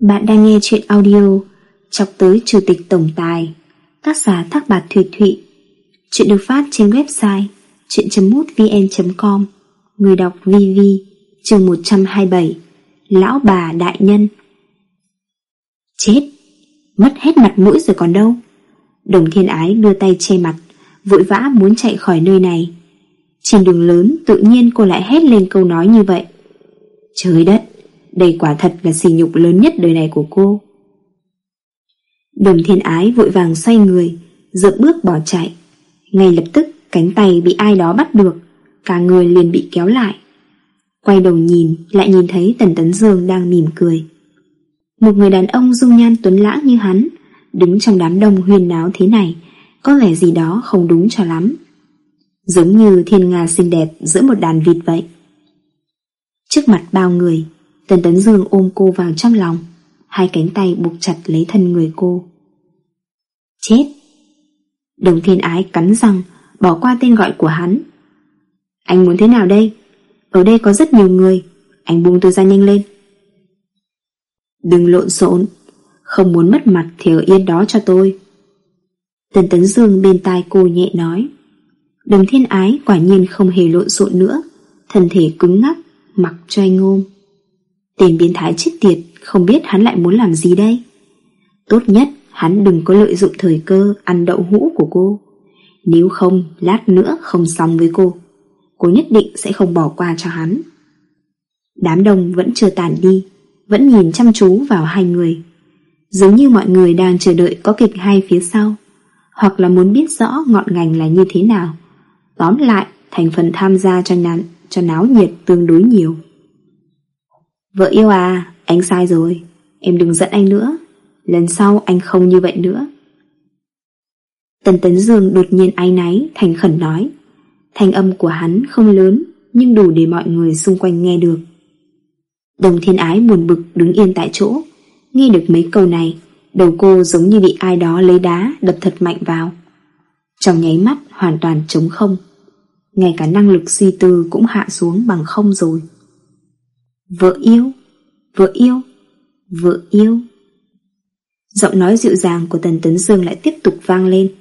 Bạn đang nghe chuyện audio Chọc tới Chủ tịch Tổng Tài, Tác giả Thác Bạc Thủy Thụy. Chuyện được phát trên website chuyện.mútvn.com Người đọc VV chương 127 Lão bà đại nhân. Chết, Mất hết mặt mũi rồi còn đâu. Đồng thiên ái đưa tay che mặt, Vội vã muốn chạy khỏi nơi này. Trên đường lớn tự nhiên cô lại hét lên câu nói như vậy. Trời đất đây quả thật là sỉ nhục lớn nhất đời này của cô. Đồng thiên ái vội vàng xoay người, Dợp bước bỏ chạy. Ngay lập tức, cánh tay bị ai đó bắt được, Cả người liền bị kéo lại. Quay đầu nhìn, Lại nhìn thấy Tần Tấn Dương đang mỉm cười. Một người đàn ông dung nhan tuấn lãng như hắn, Đứng trong đám đông huyền náo thế này, Có vẻ gì đó không đúng cho lắm. Giống như thiên nga xinh đẹp Giữa một đàn vịt vậy. Trước mặt bao người Tần Tấn Dương ôm cô vào trong lòng, Hai cánh tay buộc chặt lấy thân người cô. Chết! Đồng thiên ái cắn răng, Bỏ qua tên gọi của hắn. Anh muốn thế nào đây? Ở đây có rất nhiều người, Anh buông tôi ra nhanh lên. Đừng lộn xộn, Không muốn mất mặt thì ở yên đó cho tôi. Tần Tấn Dương bên tai cô nhẹ nói. Đồng thiên ái quả nhiên không hề lộn xộn nữa, Thân thể cứng ngắc, Mặc cho anh ôm Tên biến thái chết tiệt Không biết hắn lại muốn làm gì đây. Tốt nhất hắn đừng có lợi dụng thời cơ Ăn đậu hũ của cô. Nếu không lát nữa không xong với cô. Cô nhất định sẽ không bỏ qua cho hắn. Đám đông vẫn chưa tàn đi Vẫn nhìn chăm chú vào hai người. Giống như mọi người đang chờ đợi có kịch hay phía sau Hoặc là muốn biết rõ ngọn ngành là như thế nào. Tóm lại thành phần tham gia cho, nán, cho náo nhiệt tương đối nhiều. Vợ yêu à, anh sai rồi, em đừng giận anh nữa, lần sau anh không như vậy nữa. Tần Tấn Dương đột nhiên áy náy, thành khẩn nói. Thanh âm của hắn không lớn, nhưng đủ để mọi người xung quanh nghe được. Đồng thiên ái buồn bực đứng yên tại chỗ, nghe được mấy câu này, đầu cô giống như bị ai đó lấy đá đập thật mạnh vào. Trong nháy mắt hoàn toàn trống không, ngay cả năng lực suy tư cũng hạ xuống bằng không rồi. Vợ yêu, vợ yêu, vợ yêu. Giọng nói dịu dàng của Tần Tấn Dương lại tiếp tục vang lên.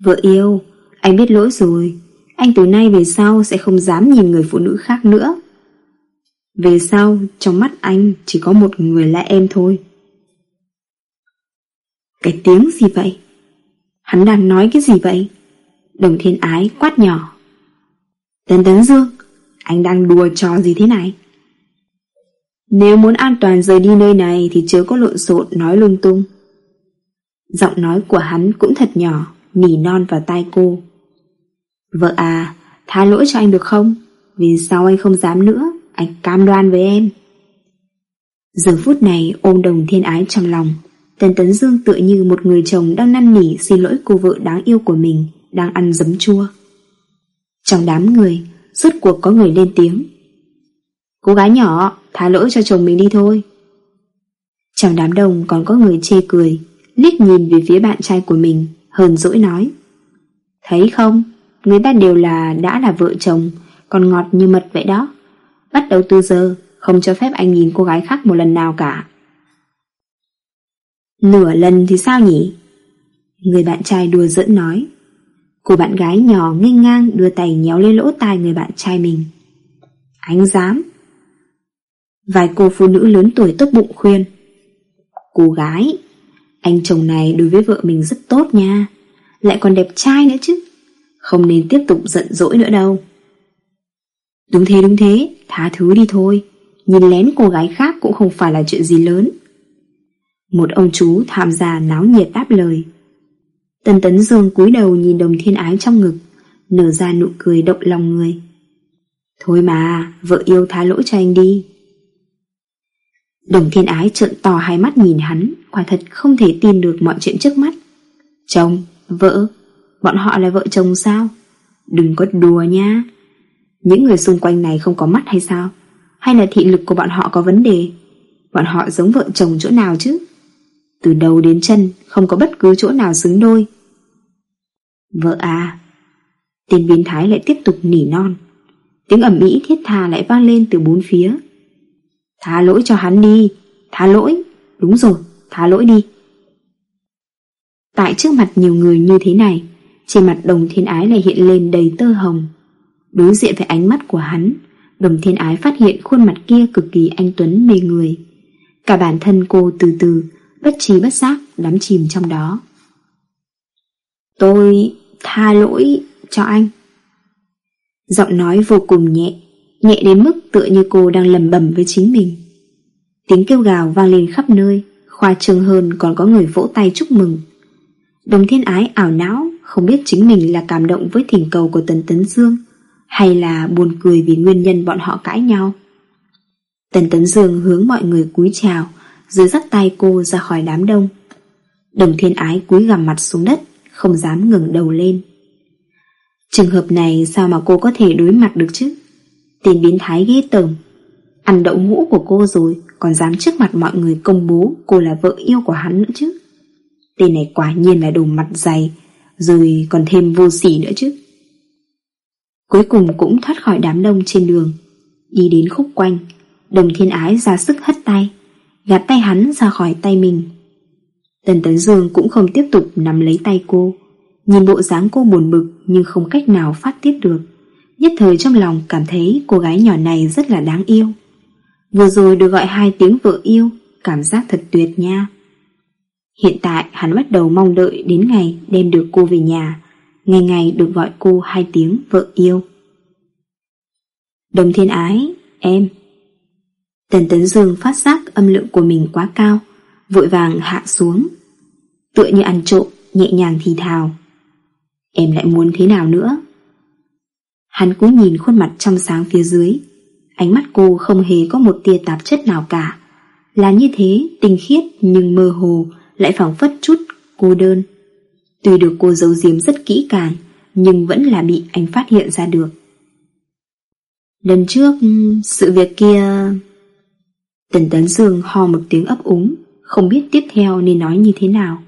Vợ yêu, anh biết lỗi rồi, anh từ nay về sau sẽ không dám nhìn người phụ nữ khác nữa. Về sau, trong mắt anh chỉ có một người là em thôi. Cái tiếng gì vậy? Hắn đang nói cái gì vậy? Đồng thiên ái quát nhỏ. Tần Tấn Dương, anh đang đùa trò gì thế này? Nếu muốn an toàn rời đi nơi này thì chớ có lộn xộn nói lung tung. Giọng nói của hắn cũng thật nhỏ, nỉ non vào tai cô. Vợ à, tha lỗi cho anh được không? Vì sao anh không dám nữa, anh cam đoan với em. Giờ phút này ôm đồng thiên ái trong lòng, Tần Tấn Dương tựa như một người chồng đang năn nỉ xin lỗi cô vợ đáng yêu của mình, đang ăn giấm chua. Trong đám người, Rốt cuộc có người lên tiếng. Cô gái nhỏ Thả lỗi cho chồng mình đi thôi. Trong đám đông còn có người chê cười, Liếc nhìn về phía bạn trai của mình, Hờn dỗi nói. Thấy không, Người ta đều là đã là vợ chồng, Còn ngọt như mật vậy đó. Bắt đầu từ giờ, Không cho phép anh nhìn cô gái khác một lần nào cả. Nửa lần thì sao nhỉ? Người bạn trai đùa giỡn nói. Cô bạn gái nhỏ nghênh ngang đưa tay nhéo lên lỗ tai người bạn trai mình. Anh dám. Vài cô phụ nữ lớn tuổi tốt bụng khuyên. Cô gái, anh chồng này đối với vợ mình rất tốt nha. Lại còn đẹp trai nữa chứ. Không nên tiếp tục giận dỗi nữa đâu. Đúng thế đúng thế, tha thứ đi thôi. Nhìn lén cô gái khác cũng không phải là chuyện gì lớn. Một ông chú tham gia náo nhiệt đáp lời. Tần Tấn Dương cúi đầu nhìn đồng thiên ái trong ngực, nở ra nụ cười động lòng người. Thôi mà, vợ yêu tha lỗi cho anh đi. Đồng thiên ái trợn to hai mắt nhìn hắn, quả thật không thể tin được mọi chuyện trước mắt. Chồng, vợ, bọn họ là vợ chồng sao? Đừng có đùa nha. Những người xung quanh này không có mắt hay sao? Hay là thị lực của bọn họ có vấn đề? Bọn họ giống vợ chồng chỗ nào chứ? Từ đầu đến chân Không có bất cứ chỗ nào xứng đôi Vợ à Tên biến thái lại tiếp tục nỉ non Tiếng ẩm mỹ thiết tha lại vang lên từ bốn phía Tha lỗi cho hắn đi tha lỗi, đúng rồi, tha lỗi đi. Tại trước mặt nhiều người như thế này, trên mặt đồng thiên ái lại hiện lên đầy tơ hồng. Đối diện với ánh mắt của hắn, đồng thiên ái phát hiện khuôn mặt kia cực kỳ anh Tuấn mê người. Cả bản thân cô từ từ, bất trí bất giác, đắm chìm trong đó. Tôi tha lỗi cho anh. Giọng nói vô cùng nhẹ, nhẹ đến mức tựa như cô đang lầm bầm với chính mình. Tiếng kêu gào vang lên khắp nơi, khoa trương hơn còn có người vỗ tay chúc mừng. Đồng thiên ái ảo não, không biết chính mình là cảm động với thỉnh cầu của Tần Tấn Dương, hay là buồn cười vì nguyên nhân bọn họ cãi nhau. Tần Tấn Dương hướng mọi người cúi chào, rồi dắt tay cô ra khỏi đám đông. Đồng thiên ái cúi gằm mặt xuống đất, không dám ngừng đầu lên. Trường hợp này sao mà cô có thể đối mặt được chứ? Tên biến thái ghê tởm. Ăn đậu ngũ của cô rồi, còn dám trước mặt mọi người công bố cô là vợ yêu của hắn nữa chứ. Tên này quả nhiên là đồ mặt dày, rồi còn thêm vô sỉ nữa chứ. Cuối cùng cũng thoát khỏi đám đông trên đường, đi đến khúc quanh, đồng thiên ái ra sức hất tay, gạt tay hắn ra khỏi tay mình. Tần Tấn Dương cũng không tiếp tục nắm lấy tay cô, nhìn bộ dáng cô buồn bực nhưng không cách nào phát tiết được. Nhất thời trong lòng cảm thấy cô gái nhỏ này rất là đáng yêu. Vừa rồi được gọi hai tiếng vợ yêu, cảm giác thật tuyệt nha. Hiện tại hắn bắt đầu mong đợi đến ngày đem được cô về nhà, ngày ngày được gọi cô hai tiếng vợ yêu. Đồng thiên ái, em. Tần Tấn Dương phát giác âm lượng của mình quá cao, vội vàng hạ xuống. Tựa như ăn trộm, nhẹ nhàng thì thào. Em lại muốn thế nào nữa? Hắn cúi nhìn khuôn mặt trong sáng phía dưới, ánh mắt cô không hề có một tia tạp chất nào cả. Là như thế, tinh khiết nhưng mơ hồ, lại phảng phất chút cô đơn. Tuy được cô giấu giếm rất kỹ càng, nhưng vẫn là bị anh phát hiện ra được. Lần trước, ừ, sự việc kia... Tần Tấn Dương ho một tiếng ấp úng, không biết tiếp theo nên nói như thế nào.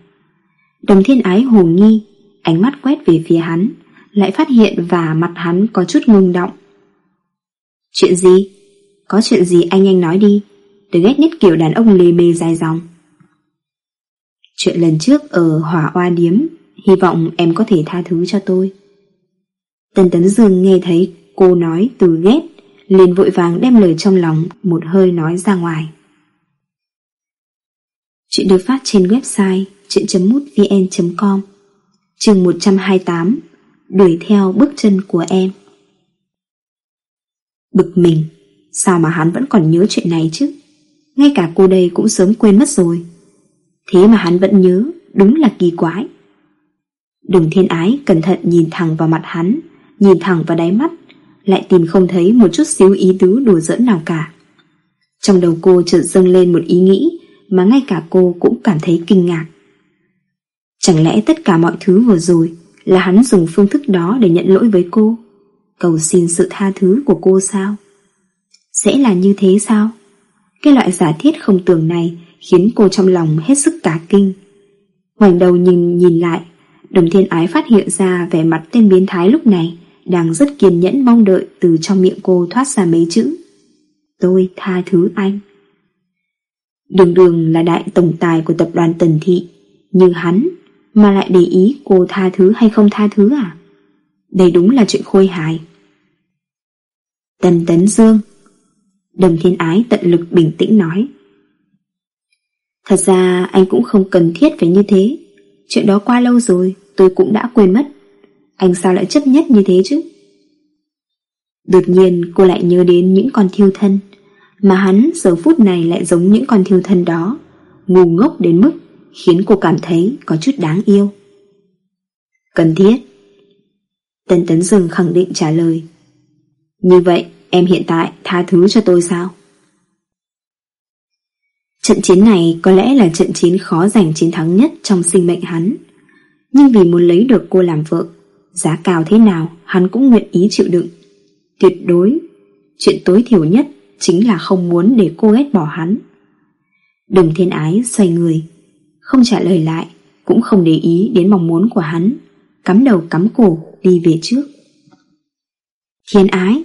Đồng thiên ái hồ nghi, ánh mắt quét về phía hắn, lại phát hiện và mặt hắn có chút ngưng động. Chuyện gì? Có chuyện gì anh anh nói đi, đừng ghét nhất kiểu đàn ông lề mề dài dòng. Chuyện lần trước ở hỏa oa điếm Hy vọng em có thể tha thứ cho tôi Tần Tấn Dương nghe thấy cô nói từ ghét liền vội vàng đem lời trong lòng Một hơi nói ra ngoài. Chuyện được phát trên website chuyện.mútvn.com Trường 128 Đuổi theo bước chân của em. Bực mình, Sao mà hắn vẫn còn nhớ chuyện này chứ? Ngay cả cô đây cũng sớm quên mất rồi. Thế mà hắn vẫn nhớ, Đúng là kỳ quái. Đừng thiên ái cẩn thận nhìn thẳng vào mặt hắn, Nhìn thẳng vào đáy mắt lại tìm không thấy một chút xíu ý tứ đùa giỡn nào cả. Trong đầu cô chợt dâng lên một ý nghĩ Mà ngay cả cô cũng cảm thấy kinh ngạc. Chẳng lẽ tất cả mọi thứ vừa rồi Là hắn dùng phương thức đó để nhận lỗi với cô? Cầu xin sự tha thứ của cô sao? Sẽ là như thế sao? Cái loại giả thiết không tưởng này khiến cô trong lòng hết sức cả kinh. Ngoảnh đầu nhìn nhìn lại, đồng thiên ái phát hiện ra vẻ mặt tên biến thái lúc này đang rất kiên nhẫn mong đợi từ trong miệng cô thoát ra mấy chữ. Tôi tha thứ anh. Đường đường là đại tổng tài của tập đoàn Tần Thị, như hắn mà lại để ý cô tha thứ hay không tha thứ à? Đây đúng là chuyện khôi hài. Tần Tấn Dương Đồng thiên ái tận lực bình tĩnh nói Thật ra anh cũng không cần thiết phải như thế Chuyện đó qua lâu rồi Tôi cũng đã quên mất anh sao lại chấp nhất như thế chứ? Đột nhiên cô lại nhớ đến những con thiêu thân Mà hắn giờ phút này lại giống những con thiêu thân đó Ngu ngốc đến mức Khiến cô cảm thấy có chút đáng yêu. Cần thiết. Tân Tấn Dương khẳng định trả lời. Như vậy em hiện tại tha thứ cho tôi sao? Trận chiến này có lẽ là trận chiến khó giành chiến thắng nhất trong sinh mệnh hắn. Nhưng vì muốn lấy được cô làm vợ, giá cao thế nào hắn cũng nguyện ý chịu đựng. Tuyệt đối, chuyện tối thiểu nhất chính là không muốn để cô ghét bỏ hắn. đừng thiên ái xoay người, không trả lời lại, cũng không để ý đến mong muốn của hắn, cắm đầu cắm cổ đi về trước. Thiên ái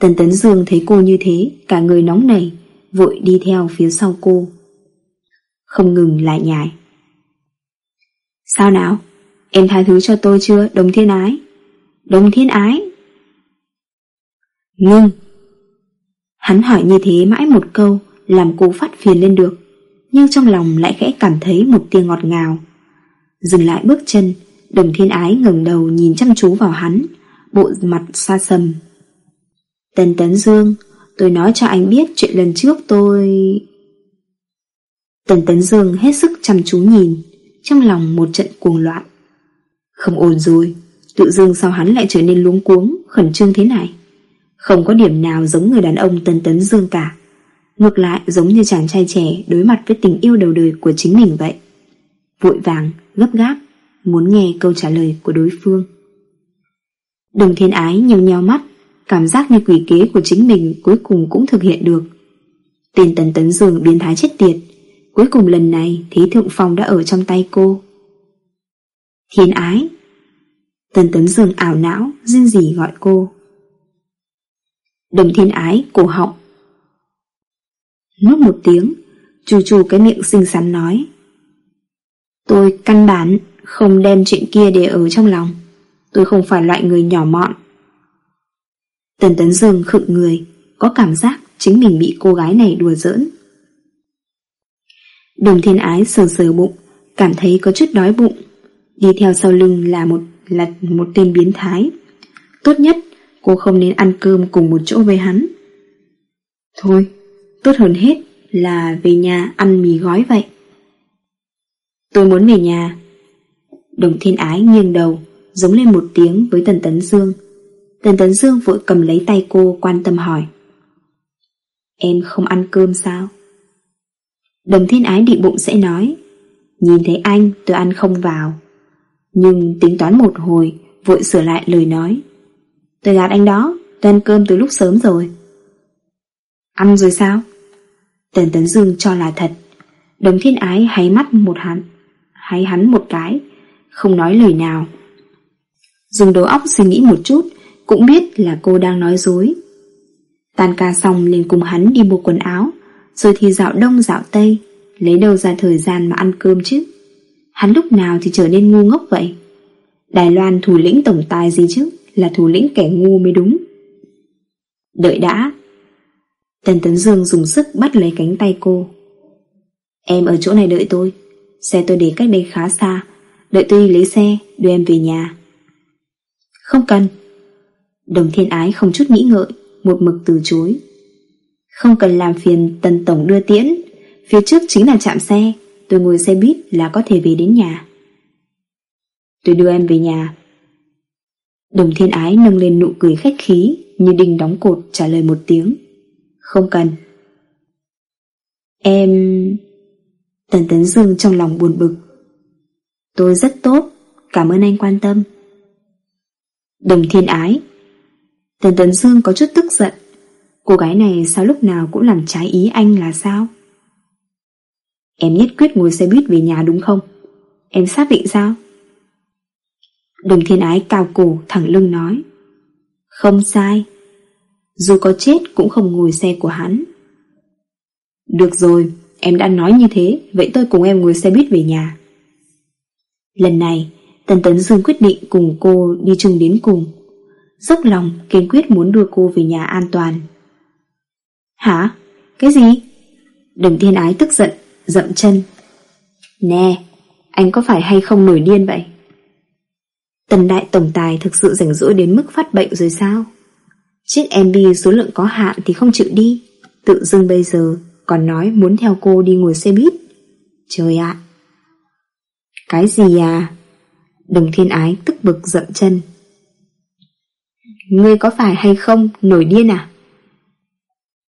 Tần Tấn Dương thấy cô như thế, cả người nóng nảy, Vội đi theo phía sau cô Không ngừng lại nhải Sao nào Em tha thứ cho tôi chưa Đồng thiên ái? Đồng thiên ái? Ngưng. Hắn hỏi như thế mãi một câu, Làm cô phát phiền lên được, Nhưng trong lòng lại khẽ cảm thấy một tia ngọt ngào. Dừng lại bước chân Đồng thiên ái ngẩng đầu nhìn chăm chú vào hắn, Bộ mặt xa sầm. Tần Tấn Dương, Tôi nói cho anh biết chuyện lần trước tôi... Tần Tấn Dương hết sức chăm chú nhìn, Trong lòng một trận cuồng loạn. Không ổn rồi Tự dưng sao hắn lại trở nên luống cuống Khẩn trương thế này? Không có điểm nào giống người đàn ông Tần Tấn Dương cả. Ngược lại giống như chàng trai trẻ Đối mặt với tình yêu đầu đời của chính mình vậy. Vội vàng, gấp gáp Muốn nghe câu trả lời của đối phương. Đồng thiên ái nheo nheo mắt Cảm giác như quỷ kế của chính mình Cuối cùng cũng thực hiện được. Tên Tần Tấn Dương biến thái chết tiệt. Cuối cùng lần này Thế Thượng Phong đã ở trong tay cô. Thiên ái. Tần Tấn Dương ảo não, Riêng gì gọi cô? Đồng thiên ái, cổ họng. Nuốt một tiếng Chù chù cái miệng xinh xắn nói. Tôi căn bản Không đem chuyện kia để ở trong lòng. Tôi không phải loại người nhỏ mọn. Tần Tấn Dương khựng người, Có cảm giác chính mình bị cô gái này đùa giỡn. Đồng thiên ái sờ sờ bụng, Cảm thấy có chút đói bụng. Đi theo sau lưng là một là một tên biến thái. Tốt nhất, Cô không nên ăn cơm cùng một chỗ với hắn. Thôi, Tốt hơn hết là về nhà ăn mì gói vậy. Tôi muốn về nhà. Đồng thiên ái nghiêng đầu, Giống lên một tiếng với Tần Tấn Dương. Tần Tấn Dương vội cầm lấy tay cô, quan tâm hỏi. Em không ăn cơm sao? Đồng thiên ái định bụng sẽ nói. Nhìn thấy anh, tôi ăn không vào. Nhưng tính toán một hồi, Vội sửa lại lời nói. Tôi gạt anh đó Tôi ăn cơm từ lúc sớm rồi. Ăn rồi sao? Tần Tấn Dương cho là thật. Đồng thiên ái hay mắt một hắn Hay hắn một cái, Không nói lời nào. Dùng đầu óc suy nghĩ một chút, Cũng biết là cô đang nói dối. Tan ca xong liền cùng hắn đi mua quần áo, Rồi thì dạo đông dạo tây, Lấy đâu ra thời gian mà ăn cơm chứ? Hắn lúc nào thì trở nên ngu ngốc vậy? Đài Loan thủ lĩnh tổng tài gì chứ? Là thủ lĩnh kẻ ngu mới đúng. Đợi đã. Tần Tấn Dương dùng sức bắt lấy cánh tay cô. Em ở chỗ này đợi tôi. Xe tôi để cách đây khá xa. Đợi tôi lấy xe, Đưa em về nhà. Không cần. Đồng thiên ái không chút nghĩ ngợi, Một mực từ chối. Không cần làm phiền Tần Tổng đưa tiễn. Phía trước chính là trạm xe. Tôi ngồi xe buýt là có thể về đến nhà. Tôi đưa em về nhà. Đồng thiên ái nâng lên nụ cười khách khí Như đinh đóng cột trả lời một tiếng. Không cần. Em... Tần Tấn Dương trong lòng buồn bực. Tôi rất tốt, Cảm ơn anh quan tâm. Đồng thiên ái. Tần Tấn Dương có chút tức giận. Cô gái này sao lúc nào cũng làm trái ý anh là sao? Em nhất quyết ngồi xe buýt về nhà đúng không? Em xác định sao? Đồng thiên ái cao cổ, thẳng lưng nói. Không sai. Dù có chết cũng không ngồi xe của hắn. Được rồi, Em đã nói như thế, Vậy tôi cùng em ngồi xe buýt về nhà. Lần này, Tần Tấn Dương quyết định cùng cô đi chung đến cùng. Dốc lòng, kiên quyết muốn đưa cô về nhà an toàn. Hả? Cái gì? Đồng thiên ái tức giận. Dậm chân. Nè, Anh có phải hay không nổi điên vậy? Tần đại tổng tài thực sự rảnh rỗi đến mức phát bệnh rồi sao? Chiếc MB số lượng có hạn thì không chịu đi. Tự dưng bây giờ Còn nói muốn theo cô đi ngồi xe buýt. Trời ạ! Cái gì à? Đồng thiên ái tức bực dậm chân. Ngươi có phải hay không nổi điên à?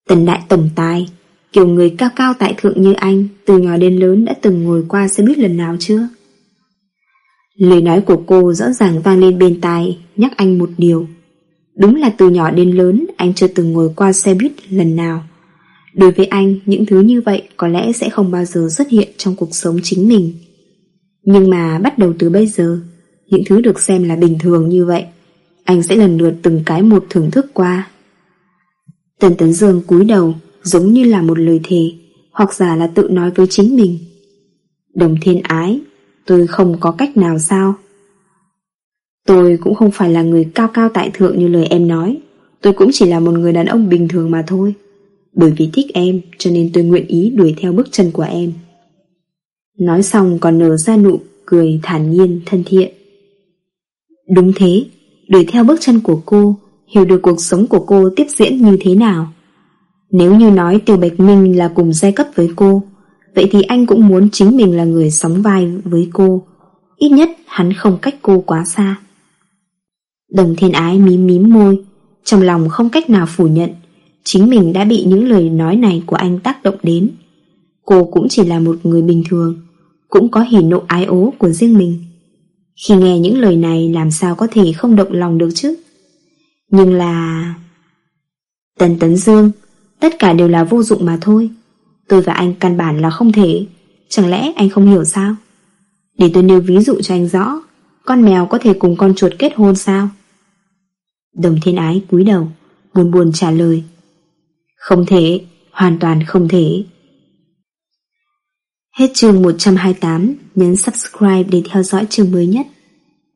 Tần đại tổng tài Kiểu người cao cao tại thượng như anh, Từ nhỏ đến lớn đã từng ngồi qua xe buýt lần nào chưa? Lời nói của cô rõ ràng vang lên bên tai, Nhắc anh một điều. Đúng là từ nhỏ đến lớn, Anh chưa từng ngồi qua xe buýt lần nào. Đối với anh, Những thứ như vậy có lẽ sẽ không bao giờ xuất hiện Trong cuộc sống chính mình. Nhưng mà bắt đầu từ bây giờ, Những thứ được xem là bình thường như vậy, Anh sẽ lần lượt từng cái một thưởng thức qua. Tần Tấn Dương cúi đầu giống như là một lời thề, hoặc giả là tự nói với chính mình. Đồng thiên ái, tôi không có cách nào sao? Tôi cũng không phải là người cao cao tại thượng như lời em nói. Tôi cũng chỉ là một người đàn ông bình thường mà thôi. Bởi vì thích em cho nên tôi nguyện ý đuổi theo bước chân của em. Nói xong còn nở ra nụ cười thản nhiên thân thiện. Đúng thế, đuổi theo bước chân của cô, hiểu được cuộc sống của cô tiếp diễn như thế nào. Nếu như nói Tiêu Bạch Minh là cùng giai cấp với cô, vậy thì anh cũng muốn chính mình là người sóng vai với cô. Ít nhất hắn không cách cô quá xa. Đồng thiên ái mím mím môi, trong lòng không cách nào phủ nhận, chính mình đã bị những lời nói này của anh tác động đến. Cô cũng chỉ là một người bình thường, cũng có hỉ nộ ái ố của riêng mình. Khi nghe những lời này làm sao có thể không động lòng được chứ? Nhưng là... Tần Tấn Dương, tất cả đều là vô dụng mà thôi. Tôi và anh căn bản là không thể. Chẳng lẽ anh không hiểu sao? Để tôi nêu ví dụ cho anh rõ. Con mèo có thể cùng con chuột kết hôn sao? Đồng thiên ái cúi đầu, buồn buồn trả lời. Không thể, hoàn toàn không thể. Hết chương 128, nhấn subscribe để theo dõi chương mới nhất.